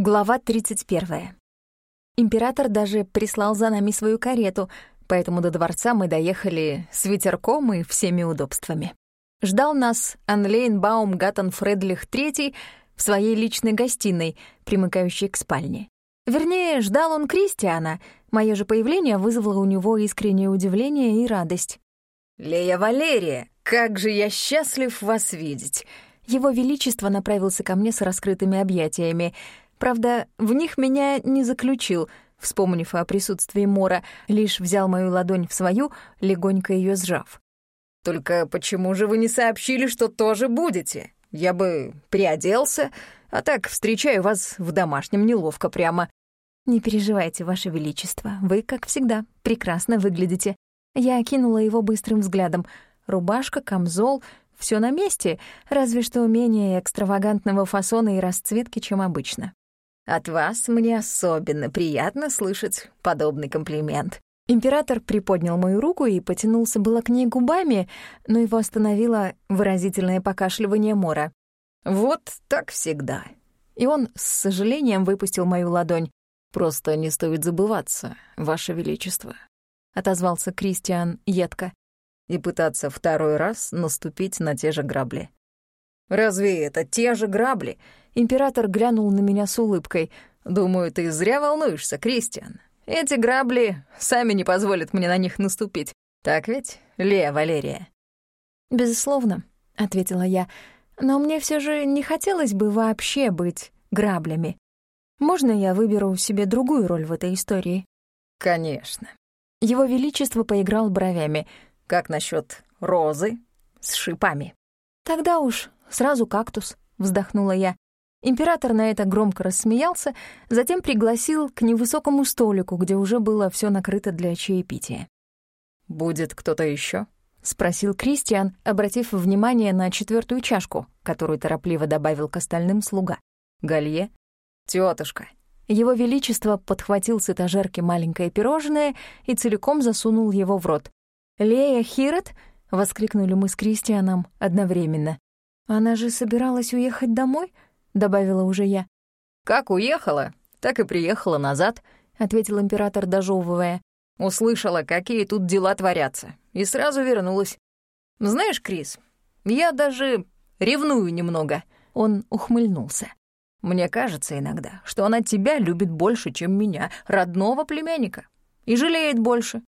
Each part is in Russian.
Глава 31. Император даже прислал за нами свою карету, поэтому до дворца мы доехали с ветерком и всеми удобствами. Ждал нас Анлейн Баум Фредлих III в своей личной гостиной, примыкающей к спальне. Вернее, ждал он Кристиана. Мое же появление вызвало у него искреннее удивление и радость. «Лея Валерия, как же я счастлив вас видеть!» Его Величество направился ко мне с раскрытыми объятиями — Правда, в них меня не заключил, вспомнив о присутствии Мора, лишь взял мою ладонь в свою, легонько ее сжав. «Только почему же вы не сообщили, что тоже будете? Я бы приоделся, а так встречаю вас в домашнем неловко прямо». «Не переживайте, Ваше Величество, вы, как всегда, прекрасно выглядите». Я окинула его быстрым взглядом. Рубашка, камзол — все на месте, разве что менее экстравагантного фасона и расцветки, чем обычно. От вас мне особенно приятно слышать подобный комплимент». Император приподнял мою руку и потянулся было к ней губами, но его остановило выразительное покашливание Мора. «Вот так всегда». И он с сожалением выпустил мою ладонь. «Просто не стоит забываться, Ваше Величество», — отозвался Кристиан едко, «и пытаться второй раз наступить на те же грабли». «Разве это те же грабли?» Император глянул на меня с улыбкой. «Думаю, ты зря волнуешься, Кристиан. Эти грабли сами не позволят мне на них наступить. Так ведь, Лея Валерия?» «Безусловно», — ответила я. «Но мне все же не хотелось бы вообще быть граблями. Можно я выберу себе другую роль в этой истории?» «Конечно». Его Величество поиграл бровями. «Как насчет розы с шипами?» «Тогда уж сразу кактус», — вздохнула я. Император на это громко рассмеялся, затем пригласил к невысокому столику, где уже было все накрыто для чаепития. «Будет кто-то еще? спросил Кристиан, обратив внимание на четвертую чашку, которую торопливо добавил к остальным слуга. «Галье?» Тетушка. Его Величество подхватил с этажерки маленькое пирожное и целиком засунул его в рот. «Лея Хирот?» — воскликнули мы с Кристианом одновременно. «Она же собиралась уехать домой?» — добавила уже я. «Как уехала, так и приехала назад», — ответил император, дожевывая. «Услышала, какие тут дела творятся, и сразу вернулась. Знаешь, Крис, я даже ревную немного». Он ухмыльнулся. «Мне кажется иногда, что она тебя любит больше, чем меня, родного племянника, и жалеет больше».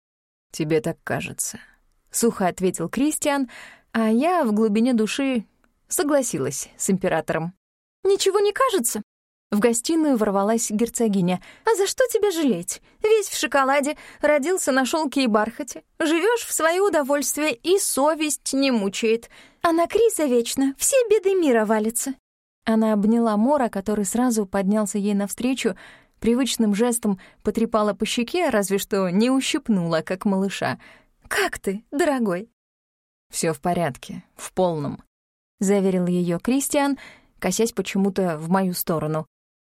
«Тебе так кажется», — сухо ответил Кристиан, а я в глубине души согласилась с императором. «Ничего не кажется?» В гостиную ворвалась герцогиня. «А за что тебя жалеть? Весь в шоколаде, родился на шелке и бархате, живешь в свое удовольствие и совесть не мучает. А на Криса вечно все беды мира валятся». Она обняла Мора, который сразу поднялся ей навстречу, привычным жестом потрепала по щеке, разве что не ущипнула, как малыша. «Как ты, дорогой?» Все в порядке, в полном», — заверил ее Кристиан, косясь почему-то в мою сторону.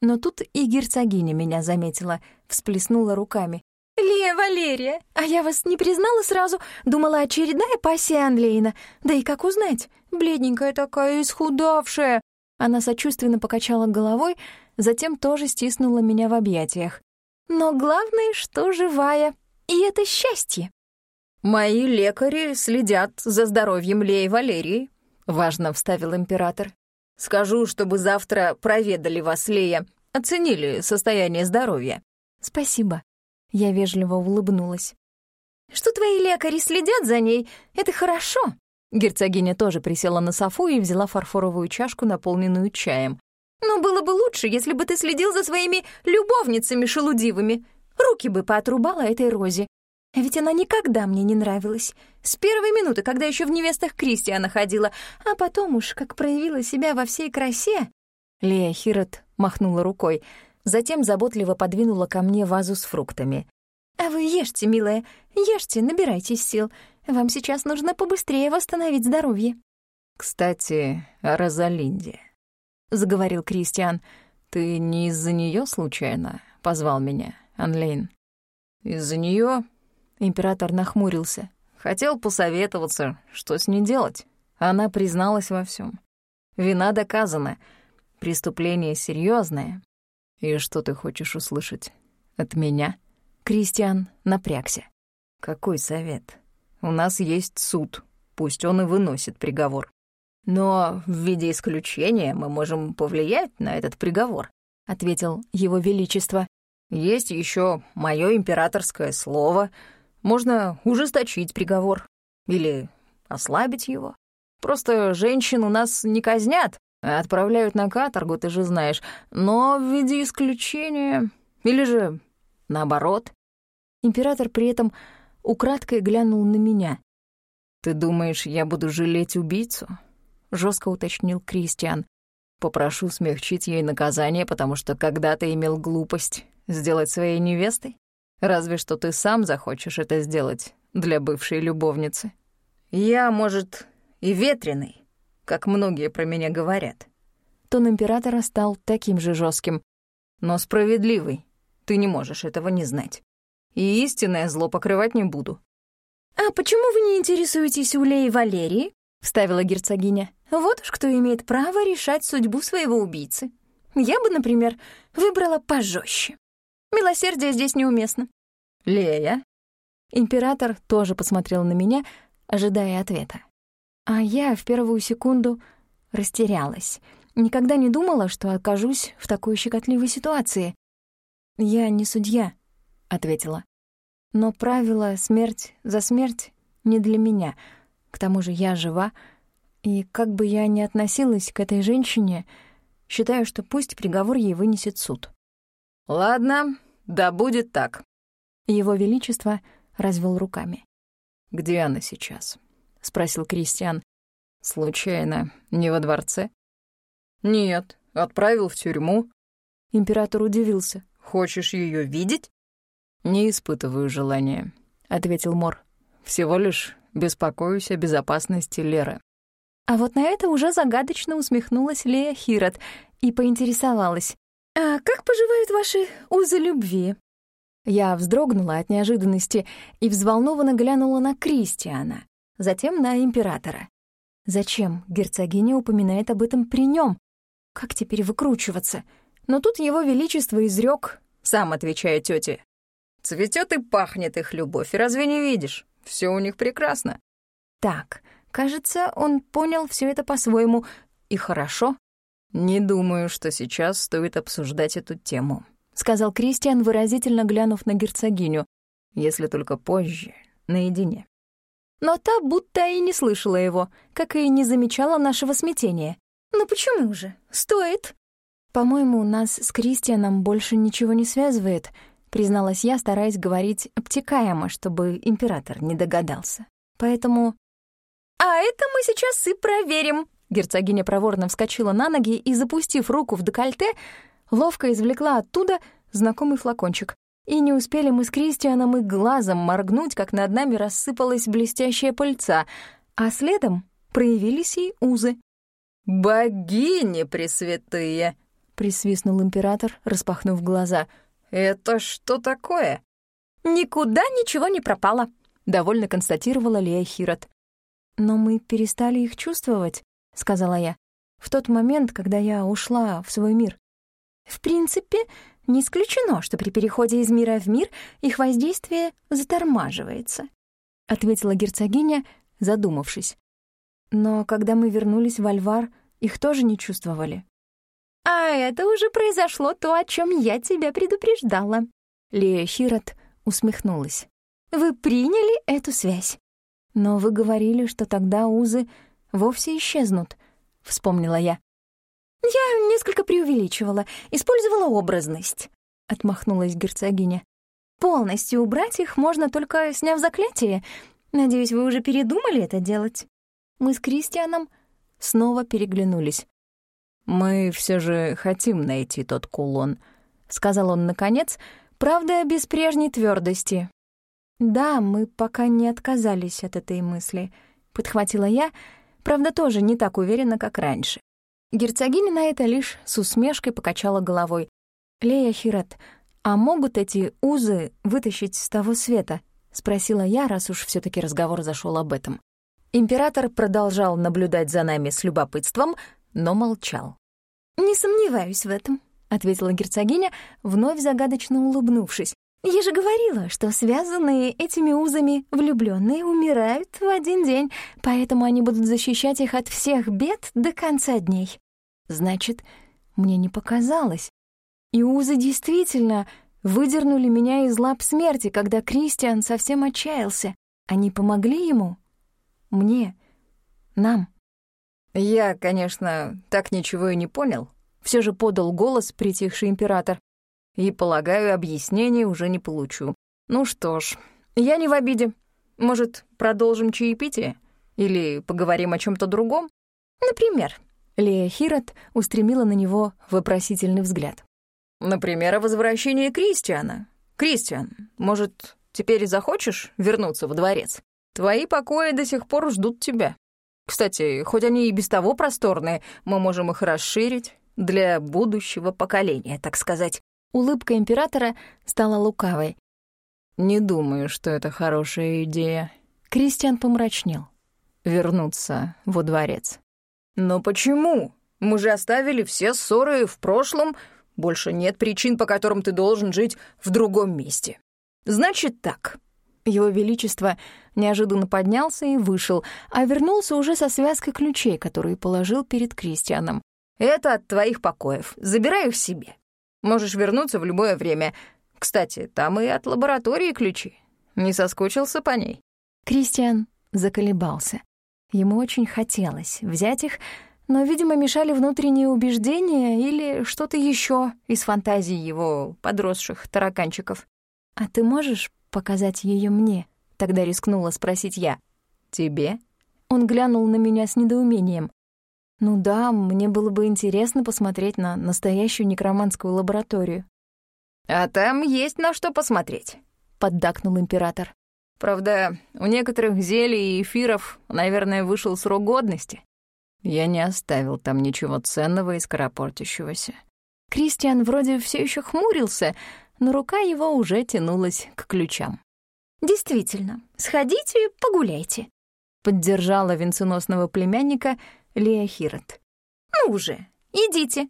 Но тут и герцогиня меня заметила, всплеснула руками. «Лея Валерия, а я вас не признала сразу, думала, очередная пассия Анлейна. Да и как узнать? Бледненькая такая, исхудавшая». Она сочувственно покачала головой, затем тоже стиснула меня в объятиях. «Но главное, что живая, и это счастье». «Мои лекари следят за здоровьем Леи Валерии», — важно вставил император. Скажу, чтобы завтра проведали вас, Лея, оценили состояние здоровья». «Спасибо». Я вежливо улыбнулась. «Что твои лекари следят за ней, это хорошо». Герцогиня тоже присела на софу и взяла фарфоровую чашку, наполненную чаем. «Но было бы лучше, если бы ты следил за своими любовницами шелудивыми. Руки бы поотрубала этой розе. А ведь она никогда мне не нравилась. С первой минуты, когда еще в невестах Кристиана ходила, а потом уж как проявила себя во всей красе. Лея Хирот махнула рукой, затем заботливо подвинула ко мне вазу с фруктами. «А вы ешьте, милая, ешьте, набирайтесь сил. Вам сейчас нужно побыстрее восстановить здоровье». «Кстати, о Розалинде», — заговорил Кристиан. «Ты не из-за нее случайно позвал меня, Анлейн?» «Из-за нее Император нахмурился. Хотел посоветоваться, что с ней делать. Она призналась во всем. Вина доказана. Преступление серьезное. «И что ты хочешь услышать? От меня?» Кристиан напрягся. «Какой совет? У нас есть суд. Пусть он и выносит приговор. Но в виде исключения мы можем повлиять на этот приговор», — ответил его величество. «Есть еще мое императорское слово. Можно ужесточить приговор или ослабить его. Просто женщин у нас не казнят, а отправляют на каторгу, ты же знаешь, но в виде исключения или же наоборот». Император при этом украдкой глянул на меня. «Ты думаешь, я буду жалеть убийцу?» — жестко уточнил Кристиан. «Попрошу смягчить ей наказание, потому что когда-то имел глупость сделать своей невестой? Разве что ты сам захочешь это сделать для бывшей любовницы. Я, может, и ветреный, как многие про меня говорят». Тон императора стал таким же жестким, но справедливый. Ты не можешь этого не знать. И истинное зло покрывать не буду. «А почему вы не интересуетесь Улей Валерии?» — вставила герцогиня. «Вот уж кто имеет право решать судьбу своего убийцы. Я бы, например, выбрала пожестче. Милосердие здесь неуместно». «Лея?» Император тоже посмотрел на меня, ожидая ответа. А я в первую секунду растерялась. Никогда не думала, что окажусь в такой щекотливой ситуации. «Я не судья», — ответила. «Но правило «смерть за смерть» не для меня — к тому же я жива, и как бы я ни относилась к этой женщине, считаю, что пусть приговор ей вынесет суд. «Ладно, да будет так». Его Величество развел руками. «Где она сейчас?» — спросил Кристиан. «Случайно, не во дворце?» «Нет, отправил в тюрьму». Император удивился. «Хочешь ее видеть?» «Не испытываю желания», — ответил Мор. «Всего лишь беспокоюсь о безопасности Леры». А вот на это уже загадочно усмехнулась Лея Хирот и поинтересовалась. «А как поживают ваши узы любви?» Я вздрогнула от неожиданности и взволнованно глянула на Кристиана, затем на императора. Зачем герцогиня упоминает об этом при нем? Как теперь выкручиваться? Но тут его величество изрек, сам отвечая тете. «Цветет и пахнет их любовь, разве не видишь? Все у них прекрасно. Так, кажется, он понял все это по-своему. И хорошо. Не думаю, что сейчас стоит обсуждать эту тему, сказал Кристиан, выразительно глянув на герцогиню. Если только позже, наедине. Но та будто и не слышала его, как и не замечала нашего смятения. «Ну почему же? Стоит!» «По-моему, нас с Кристианом больше ничего не связывает», призналась я, стараясь говорить обтекаемо, чтобы император не догадался. Поэтому... «А это мы сейчас и проверим!» Герцогиня проворно вскочила на ноги и, запустив руку в декольте, ловко извлекла оттуда знакомый флакончик. И не успели мы с Кристианом и глазом моргнуть, как над нами рассыпалась блестящая пыльца, а следом проявились и узы. «Богини пресвятые!» — присвистнул император, распахнув глаза — «Это что такое?» «Никуда ничего не пропало», — довольно констатировала Лея Хирот. «Но мы перестали их чувствовать», — сказала я, «в тот момент, когда я ушла в свой мир». «В принципе, не исключено, что при переходе из мира в мир их воздействие затормаживается», — ответила герцогиня, задумавшись. «Но когда мы вернулись в Альвар, их тоже не чувствовали». «А это уже произошло то, о чем я тебя предупреждала». Лея Хирот усмехнулась. «Вы приняли эту связь?» «Но вы говорили, что тогда узы вовсе исчезнут», — вспомнила я. «Я несколько преувеличивала, использовала образность», — отмахнулась герцогиня. «Полностью убрать их можно только сняв заклятие. Надеюсь, вы уже передумали это делать?» Мы с Кристианом снова переглянулись. «Мы все же хотим найти тот кулон», — сказал он наконец, правда, без прежней твердости. «Да, мы пока не отказались от этой мысли», — подхватила я, правда, тоже не так уверенно, как раньше. Герцогиня на это лишь с усмешкой покачала головой. «Лея Хират, а могут эти узы вытащить с того света?» — спросила я, раз уж все таки разговор зашел об этом. Император продолжал наблюдать за нами с любопытством, но молчал. «Не сомневаюсь в этом», ответила герцогиня, вновь загадочно улыбнувшись. «Я же говорила, что связанные этими узами влюбленные умирают в один день, поэтому они будут защищать их от всех бед до конца дней». Значит, мне не показалось. И узы действительно выдернули меня из лап смерти, когда Кристиан совсем отчаялся. Они помогли ему? Мне? Нам? Я, конечно, так ничего и не понял. Все же подал голос притихший император и, полагаю, объяснений уже не получу. Ну что ж, я не в обиде. Может, продолжим чаепитие? Или поговорим о чем то другом? Например, Лея Хирот устремила на него вопросительный взгляд. Например, о возвращении Кристиана. Кристиан, может, теперь захочешь вернуться во дворец? Твои покои до сих пор ждут тебя. Кстати, хоть они и без того просторные, мы можем их расширить для будущего поколения, так сказать. Улыбка императора стала лукавой. «Не думаю, что это хорошая идея». Кристиан помрачнел. «Вернуться во дворец». «Но почему? Мы же оставили все ссоры в прошлом. Больше нет причин, по которым ты должен жить в другом месте. Значит так». Его Величество неожиданно поднялся и вышел, а вернулся уже со связкой ключей, которые положил перед Кристианом. «Это от твоих покоев. Забирай их себе. Можешь вернуться в любое время. Кстати, там и от лаборатории ключи. Не соскучился по ней?» Кристиан заколебался. Ему очень хотелось взять их, но, видимо, мешали внутренние убеждения или что-то еще из фантазий его подросших тараканчиков. «А ты можешь показать ее мне?» — тогда рискнула спросить я. «Тебе?» Он глянул на меня с недоумением. Ну да, мне было бы интересно посмотреть на настоящую некроманскую лабораторию. «А там есть на что посмотреть», — поддакнул император. «Правда, у некоторых зелий и эфиров, наверное, вышел срок годности». Я не оставил там ничего ценного и скоропортящегося. Кристиан вроде все еще хмурился, но рука его уже тянулась к ключам. «Действительно, сходите и погуляйте», — поддержала венценосного племянника — Лея Хирот. «Ну уже, идите!»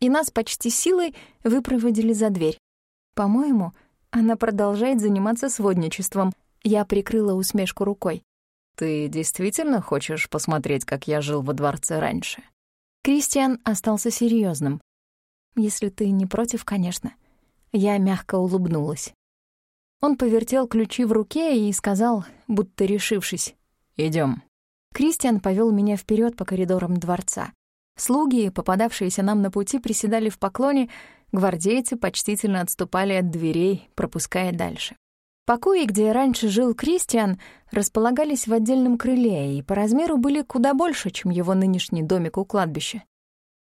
И нас почти силой выпроводили за дверь. По-моему, она продолжает заниматься сводничеством. Я прикрыла усмешку рукой. «Ты действительно хочешь посмотреть, как я жил во дворце раньше?» Кристиан остался серьезным. «Если ты не против, конечно». Я мягко улыбнулась. Он повертел ключи в руке и сказал, будто решившись, Идем. Кристиан повел меня вперед по коридорам дворца. Слуги, попадавшиеся нам на пути, приседали в поклоне, гвардейцы почтительно отступали от дверей, пропуская дальше. Покои, где раньше жил Кристиан, располагались в отдельном крыле и по размеру были куда больше, чем его нынешний домик у кладбища.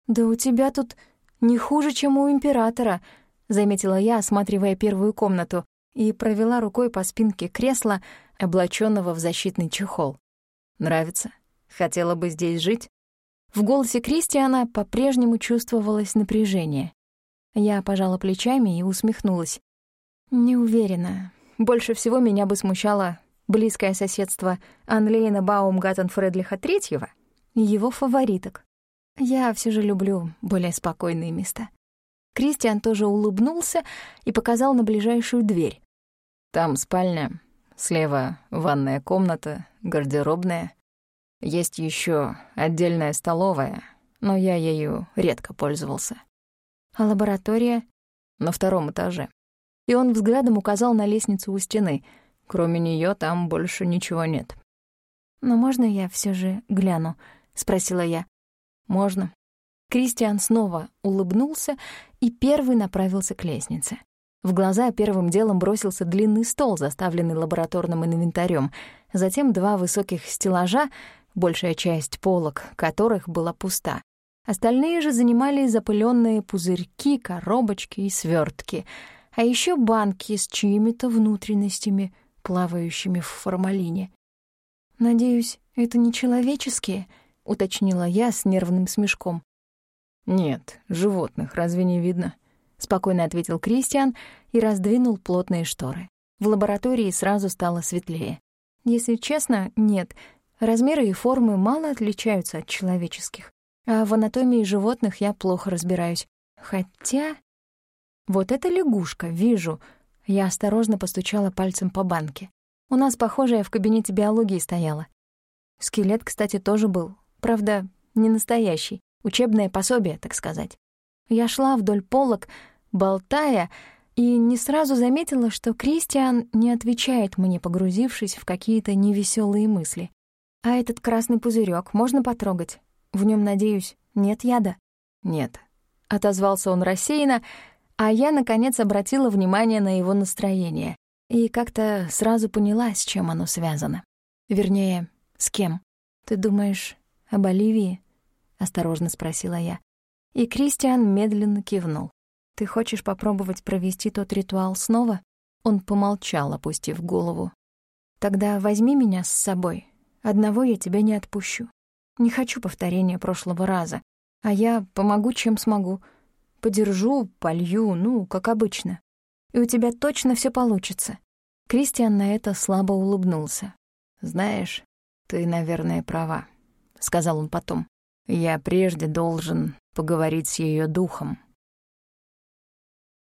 «Да у тебя тут не хуже, чем у императора», — заметила я, осматривая первую комнату, и провела рукой по спинке кресла, облаченного в защитный чехол. Нравится? Хотела бы здесь жить?» В голосе Кристиана по-прежнему чувствовалось напряжение. Я пожала плечами и усмехнулась. Не уверена. Больше всего меня бы смущало близкое соседство Анлейна Баумгаттен Фредлиха III и его фавориток. Я все же люблю более спокойные места. Кристиан тоже улыбнулся и показал на ближайшую дверь. «Там спальня, Слева ванная комната, гардеробная. Есть еще отдельная столовая, но я ею редко пользовался. А лаборатория? На втором этаже. И он взглядом указал на лестницу у стены. Кроме нее там больше ничего нет. «Но можно я все же гляну?» — спросила я. «Можно». Кристиан снова улыбнулся и первый направился к лестнице. В глаза первым делом бросился длинный стол, заставленный лабораторным инвентарем, затем два высоких стеллажа, большая часть полок которых была пуста. Остальные же занимали запыленные пузырьки, коробочки и свертки, а еще банки с чьими-то внутренностями, плавающими в формалине. «Надеюсь, это не человеческие?» — уточнила я с нервным смешком. «Нет, животных разве не видно?» Спокойно ответил Кристиан и раздвинул плотные шторы. В лаборатории сразу стало светлее. Если честно, нет. Размеры и формы мало отличаются от человеческих. А в анатомии животных я плохо разбираюсь. Хотя... Вот эта лягушка, вижу. Я осторожно постучала пальцем по банке. У нас похожая в кабинете биологии стояла. Скелет, кстати, тоже был. Правда, не настоящий. Учебное пособие, так сказать. Я шла вдоль полок, болтая, и не сразу заметила, что Кристиан не отвечает мне, погрузившись в какие-то невеселые мысли. А этот красный пузырек можно потрогать? В нем, надеюсь, нет яда? Нет. Отозвался он рассеянно, а я, наконец, обратила внимание на его настроение и как-то сразу поняла, с чем оно связано. Вернее, с кем. «Ты думаешь об Оливии?» — осторожно спросила я. И Кристиан медленно кивнул. «Ты хочешь попробовать провести тот ритуал снова?» Он помолчал, опустив голову. «Тогда возьми меня с собой. Одного я тебя не отпущу. Не хочу повторения прошлого раза. А я помогу, чем смогу. Подержу, полью, ну, как обычно. И у тебя точно все получится». Кристиан на это слабо улыбнулся. «Знаешь, ты, наверное, права», — сказал он потом. «Я прежде должен поговорить с ее духом.